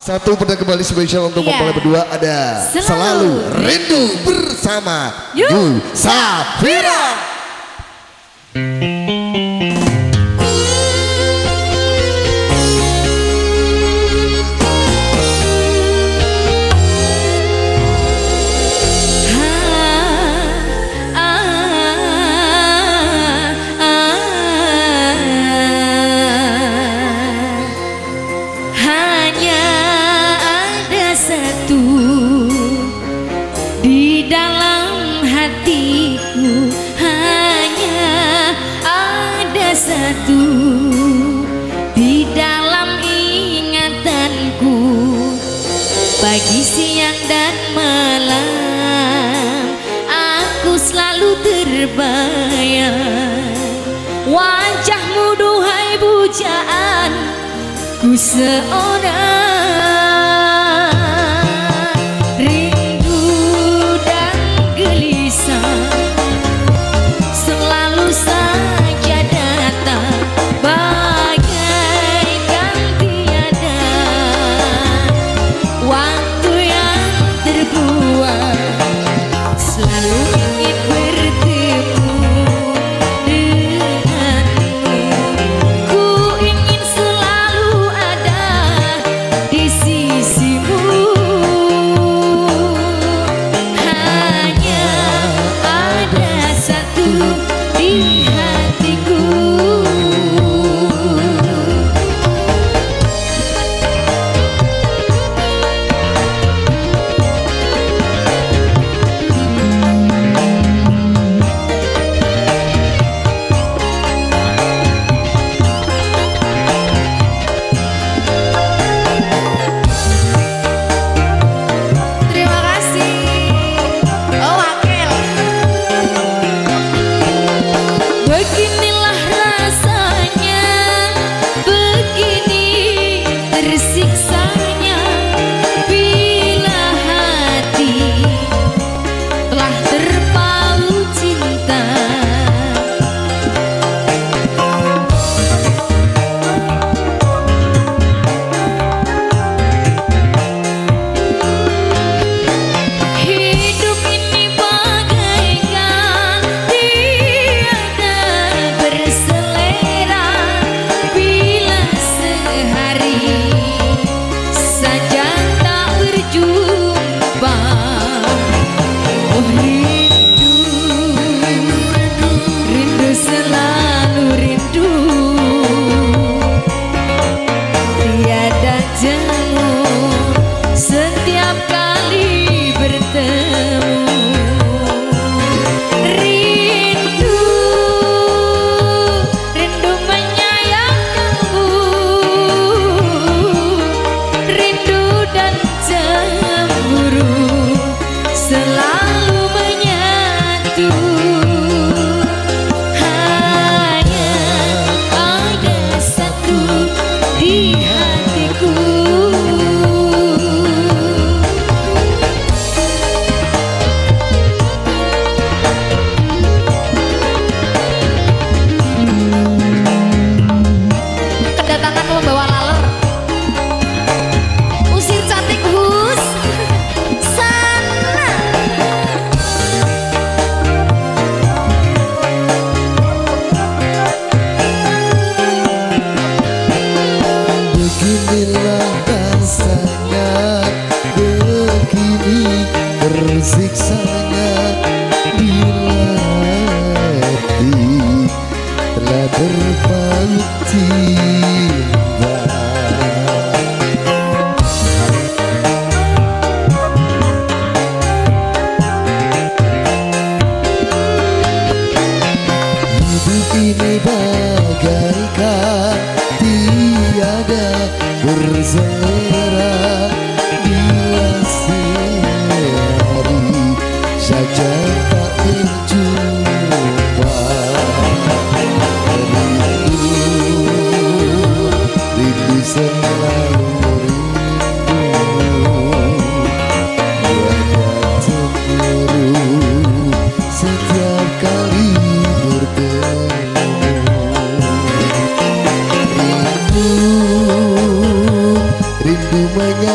Satu pada kembali spesial untuk Iya. mempelai berdua ada Selalu selalu, rindu bersama. Yu Safira. Hanya di dalam hatiku Hanya ada satu. Di dalam ingatanku Pagi, siang, dan malam Aku selalu terbayang Wajahmu duhai pujaan Ku seorang